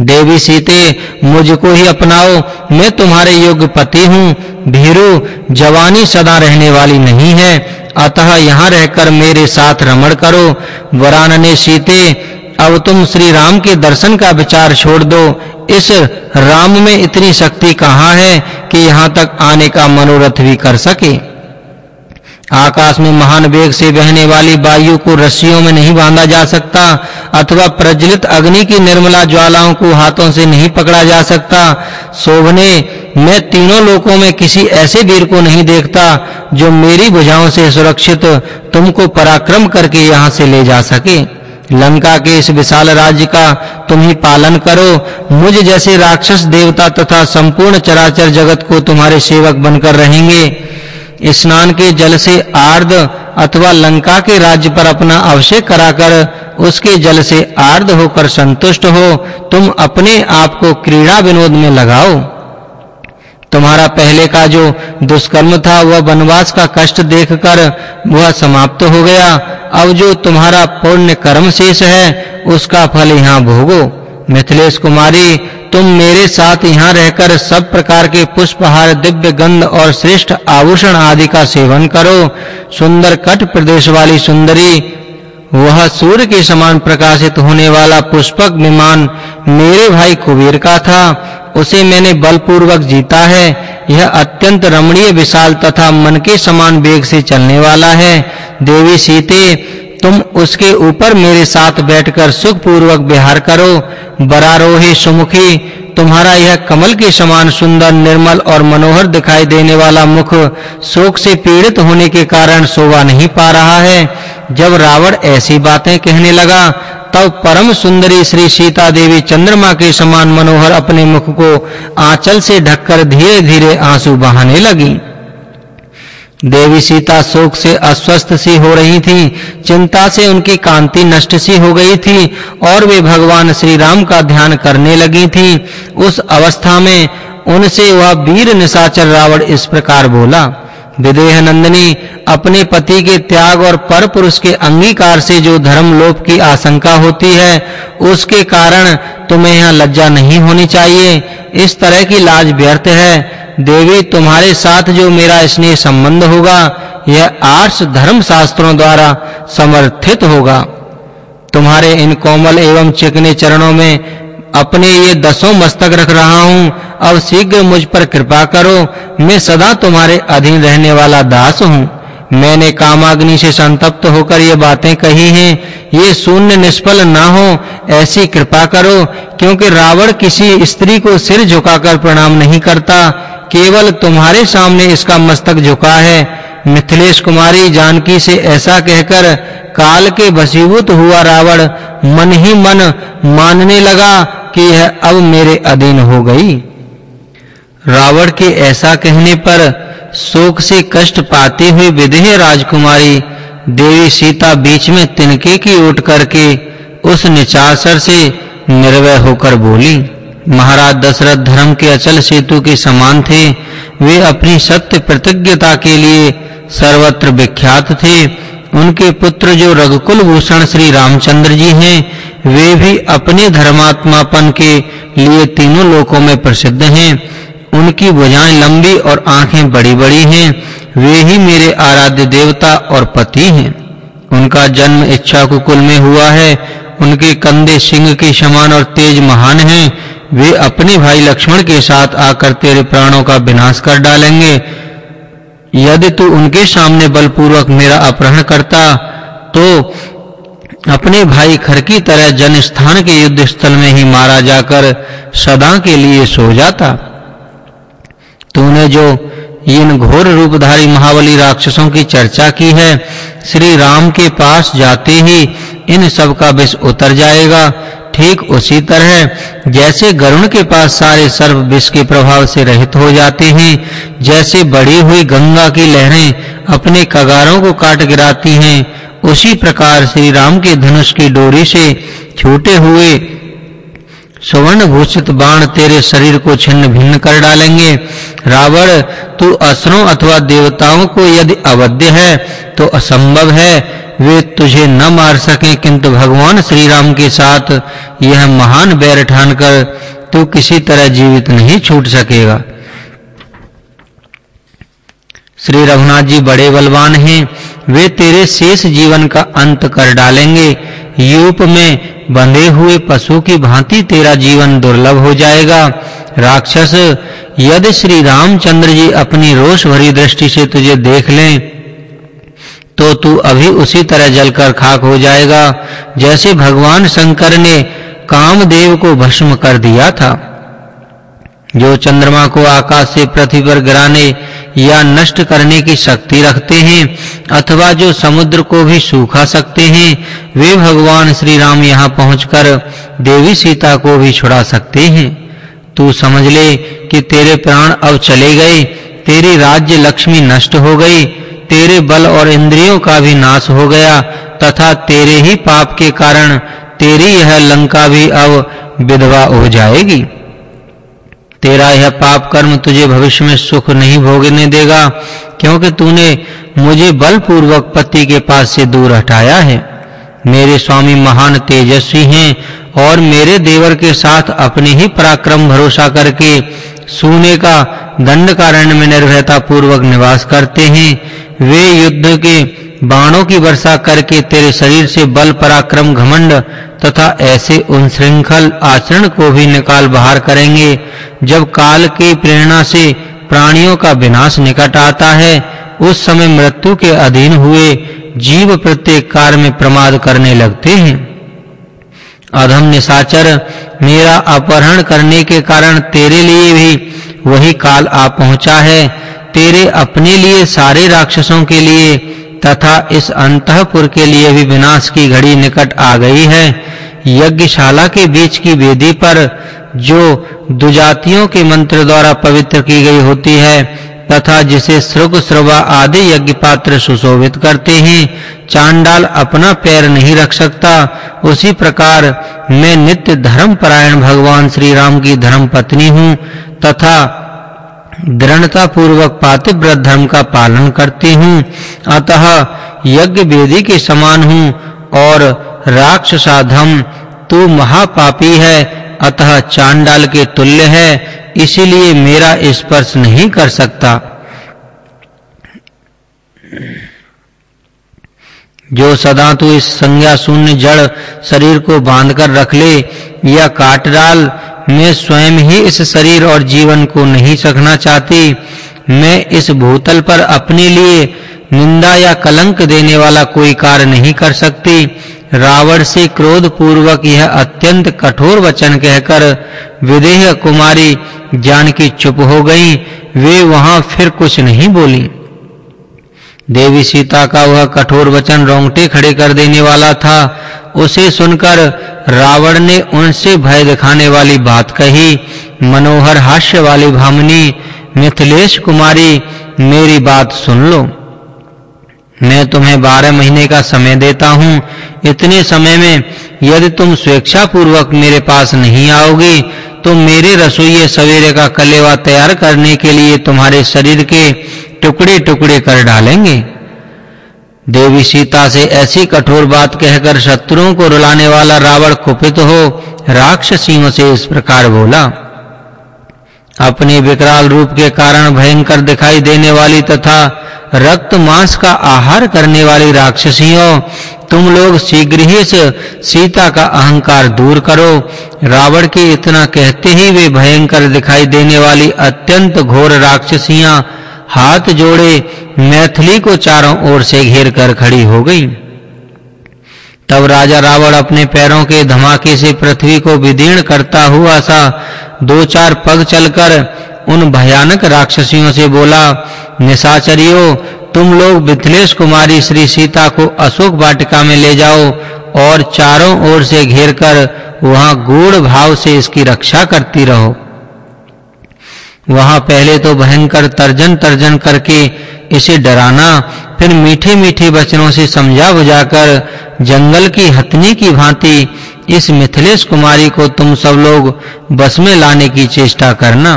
देवी सीते, मुझको ही अपनाओ, मैं तुम्हारे योग्य पति हूँ। भीरु, जवानी सदा रहने वाली नहीं है। अतः यहाँ रहकर मेरे साथ रमण करो। वरानने सीते, अब तुम श्री राम के दर्शन का विचार छोड़ दो। इस राम में इतनी शक्ति कहाँ है कि यहाँ तक आने का मनोरथ भी कर सके? आकाश में महान वेग से बहने वाली वायु को रस्सियों में नहीं बांधा जा सकता, अथवा प्रज्वलित अग्नि की निर्मला ज्वालाओं को हाथों से नहीं पकड़ा जा सकता। शोभने, मैं तीनों लोकों में किसी ऐसे वीर को नहीं देखता, जो मेरी भुजाओं से सुरक्षित, तुमको पराक्रम करके यहाँ से ले जा सके। लंका के इस विशाल राज्य का तुम ही पालन करो। मुझ जैसे राक्षस देवता तथा संपूर्ण चराचर जगत को तुम्हारे सेवक बनकर रहेंगे। स्नान के जल से आर्द अथवा लंका के राज्य पर अपना अभिषेक कराकर उसके जल से आर्द होकर संतुष्ट हो, तुम अपने आप को क्रीड़ा विनोद में लगाओ। तुम्हारा पहले का जो दुष्कर्म था, वह वनवास का कष्ट देखकर वह समाप्त हो गया। अब जो तुम्हारा पुण्य कर्म शेष है, उसका फल यहाँ भोगो। मिथिलेश कुमारी, तुम मेरे साथ यहाँ रहकर सब प्रकार के पुष्पहार, दिव्य गंध और श्रेष्ठ आभूषण आदि का सेवन करो। सुंदर कट प्रदेश वाली सुंदरी, वह सूर्य के समान प्रकाशित होने वाला पुष्पक विमान मेरे भाई कुबेर का था। उसे मैंने बलपूर्वक जीता है। यह अत्यंत रमणीय विशाल तथा मन के समान वेग से चलने वाला है। देवी सीते तुम उसके ऊपर मेरे साथ बैठकर सुख पूर्वक विहार करो, बरारोहे सुमुखी। तुम्हारा यह कमल के समान सुंदर, निर्मल और मनोहर दिखाई देने वाला मुख शोक से पीड़ित होने के कारण शोभा नहीं पा रहा है। जब रावण ऐसी बातें कहने लगा, तब परम सुंदरी श्री सीता देवी चंद्रमा के समान मनोहर अपने मुख को आंचल से ढककर धीरे-धीरे आँसू बहाने लगी। देवी सीता शोक से अस्वस्थ सी हो रही थी, चिंता से उनकी कांति नष्ट सी हो गई थी, और वे भगवान श्री राम का ध्यान करने लगी थी। उस अवस्था में उनसे वह वीर निशाचर रावण इस प्रकार बोला विदेह नंदिनी अपने पति के त्याग और पर पुरुष के अंगीकार से जो धर्म लोप की आशंका होती है, उसके कारण तुम्हें यहाँ लज्जा नहीं होनी चाहिए। इस तरह की लाज व्यर्थ है। देवी, तुम्हारे साथ जो मेरा स्नेह संबंध होगा, यह आर्ष धर्म शास्त्रों द्वारा समर्थित होगा। तुम्हारे इन कोमल एवं चिकने चरणों में अपने ये दसों मस्तक रख रहा हूँ। अब शीघ्र मुझ पर कृपा करो। मैं सदा तुम्हारे अधीन रहने वाला दास हूँ। मैंने कामाग्नि से संतप्त होकर ये बातें कही हैं। ये शून्य निष्फल ना हो, ऐसी कृपा करो, क्योंकि रावण किसी स्त्री को सिर झुकाकर प्रणाम नहीं करता। केवल तुम्हारे सामने इसका मस्तक झुका है। मिथिलेश कुमारी जानकी से ऐसा कहकर काल के वशीभूत हुआ रावण, मन ही मन मानने लगा कि यह अब मेरे अधीन हो गई। रावण के ऐसा कहने पर शोक से कष्ट पाती हुई विदेह राजकुमारी देवी सीता बीच में तिनके की ओट करके उस निचासर से निर्वय होकर बोली, महाराज दशरथ धर्म के अचल सेतु के समान थे। वे अपनी सत्य प्रतिज्ञता के लिए सर्वत्र विख्यात थे। उनके पुत्र जो रघुकुल भूषण श्री रामचंद्र जी हैं वे भी अपने धर्मात्मापन के लिए तीनों लोकों में प्रसिद्ध हैं। उनकी भुजाएँ लंबी और आँखें बड़ी-बड़ी हैं। वे ही मेरे आराध्य देवता और पति हैं। उनका जन्म इच्छा कुल में हुआ है। उनके कंधे सिंह के समान और तेज महान हैं। वे अपने भाई लक्ष्मण के साथ आकर तेरे प्राणों का विनाश कर डालेंगे। यदि तू उनके सामने बलपूर्वक मेरा अपहरण करता तो अपने भाई खर की तरह जन स्थान के युद्ध स्थल में ही मारा जाकर सदा के लिए सो जाता। तूने जो इन घोर रूपधारी महाबली राक्षसों की चर्चा की है, श्री राम के पास जाते ही इन सब का विष उतर जाएगा। ठीक उसी तरह जैसे गरुण के पास सारे सर्व विष के प्रभाव से रहित हो जाते हैं, जैसे बड़ी हुई गंगा की लहरें अपने कगारों को काट गिराती हैं उसी प्रकार श्री राम के धनुष की डोरी से छूटे हुए सुवर्ण भूषित बाण तेरे शरीर को छिन्न भिन्न कर डालेंगे। रावण, तू असुरों अथवा देवताओं को यदि अवध्य है तो असंभव है। वे तुझे न मार सके, किंतु भगवान श्री राम के साथ यह महान बैर ठानकर तू किसी तरह जीवित नहीं छूट सकेगा। श्री रघुनाथ जी बड़े बलवान हैं। वे तेरे शेष जीवन का अंत कर डालेंगे। यूप में बंधे हुए पशु की भांति तेरा जीवन दुर्लभ हो जाएगा। राक्षस, यदि श्री रामचंद्र जी अपनी रोष भरी दृष्टि से तुझे देख लें तो तू अभी उसी तरह जलकर खाक हो जाएगा, जैसे भगवान शंकर ने कामदेव को भस्म कर दिया था। जो चंद्रमा को आकाश से पृथ्वी पर गिराने या नष्ट करने की शक्ति रखते हैं, अथवा जो समुद्र को भी सूखा सकते हैं, वे भगवान श्री राम यहाँ पहुंचकर देवी सीता को भी छुड़ा सकते हैं। तू समझ ले कि तेरे प्राण अब चले गए, तेरी राज्य लक्ष्मी नष्ट हो गई, तेरे बल और इंद्रियों का भी नाश हो गया, तथा तेरे ही पाप के कारण तेरी यह लंका भी अब विधवा हो जाएगी। तेरा यह पाप कर्म तुझे भविष्य में सुख नहीं भोगने देगा, क्योंकि तूने मुझे बलपूर्वक पति के पास से दूर हटाया है। मेरे स्वामी महान तेजस्वी हैं और मेरे देवर के साथ अपने ही पराक्रम भरोसा करके सूने का दंडकारण्य में निर्भयता पूर्वक निवास करते हैं। वे युद्ध के बाणों की वर्षा करके तेरे शरीर से बल, पराक्रम, घमंड तथा ऐसे उन श्रृंखल आचरण को भी निकाल बाहर करेंगे जब काल की प्रेरणा से प्राणियों का विनाश निकट आता है, उस समय मृत्यु के अधीन हुए जीव प्रत्येक कार्य में प्रमाद करने लगते हैं। अधम निशाचर, मेरा अपहरण करने के कारण तेरे लिए भी वही काल आ पहुँचा है। तेरे अपने लिए सारे राक्षसों के लिए तथा इस अंतःपुर के लिए भी विनाश की घड़ी निकट आ गई है। यज्ञशाला के बीच की वेदी पर जो दुजातियों के मंत्र द्वारा पवित्र की गई होती है, तथा जिसे श्रुग, श्रवा आदि यज्ञ पात्र सुशोभित करते हैं, चांडाल अपना पैर नहीं रख सकता। उसी प्रकार मैं नित्य धर्म परायण भगवान श्री राम की धर्म पत्नी हूँ, तथा दृढ़ता पूर्वक पातिव्रत धर्म का पालन करती हूँ। अतः यज्ञ वेदी के समान हूँ और राक्षसाधम तू महापापी है, अतः चांडाल के तुल्य है, इसीलिए मेरा स्पर्श नहीं कर सकता। जो सदा तू इस संज्ञा शून्य जड़ शरीर को बांधकर रख ले या काट डाल मैं स्वयं ही इस शरीर और जीवन को नहीं सखना चाहती। मैं इस भूतल पर अपने लिए निंदा या कलंक देने वाला कोई कार्य नहीं कर सकती। रावण से क्रोध पूर्वक यह अत्यंत कठोर वचन कहकर विदेह कुमारी जानकी चुप हो गई। वे वहाँ फिर कुछ नहीं बोली। देवी सीता का वह कठोर वचन रोंगटे खड़े कर देने वाला था। उसे सुनकर रावण ने उनसे भय दिखाने वाली बात कही। मनोहर हास्य वाली भामनी, मिथिलेश कुमारी, मेरी बात सुन लो। मैं तुम्हें बारह महीने का समय देता हूँ। इतने समय में यदि तुम स्वेच्छा पूर्वक मेरे पास नहीं आओगे तो मेरे रसोई सवेरे का कलेवा तैयार करने के लिए तुम्हारे शरीर के टुकड़े-टुकड़े कर डालेंगे। देवी सीता से ऐसी कठोर बात कहकर शत्रुओं को रुलाने वाला रावण कुपित हो राक्षसियों से इस प्रकार बोला, अपने विकराल रूप के कारण भयंकर दिखाई देने वाली तथा रक्त मांस का आहार करने वाली राक्षसियों, तुम लोग शीघ्र ही सीता का अहंकार दूर करो। रावण के इतना कहते ही वे भयंकर दिखाई देने वाली अत्यंत घोर राक्षसियाँ हाथ जोड़े मैथिली को चारों ओर से घेर कर खड़ी हो गई। तब राजा रावण अपने पैरों के धमाके से पृथ्वी को विदीर्ण करता हुआ सा दो चार पग चलकर उन भयानक राक्षसियों से बोला, निशाचरियों, तुम लोग मिथिलेश कुमारी श्री सीता को अशोक वाटिका में ले जाओ और चारों ओर से घेरकर वहाँ गूढ़ भाव से इसकी रक्षा करती रहो। वहाँ पहले तो भयंकर तर्जन तर्जन करके इसे डराना, फिर मीठे मीठे वचनों से समझा बुझाकर जंगल की हथनी की भांति इस मिथिलेश कुमारी को तुम सब लोग बस में लाने की चेष्टा करना।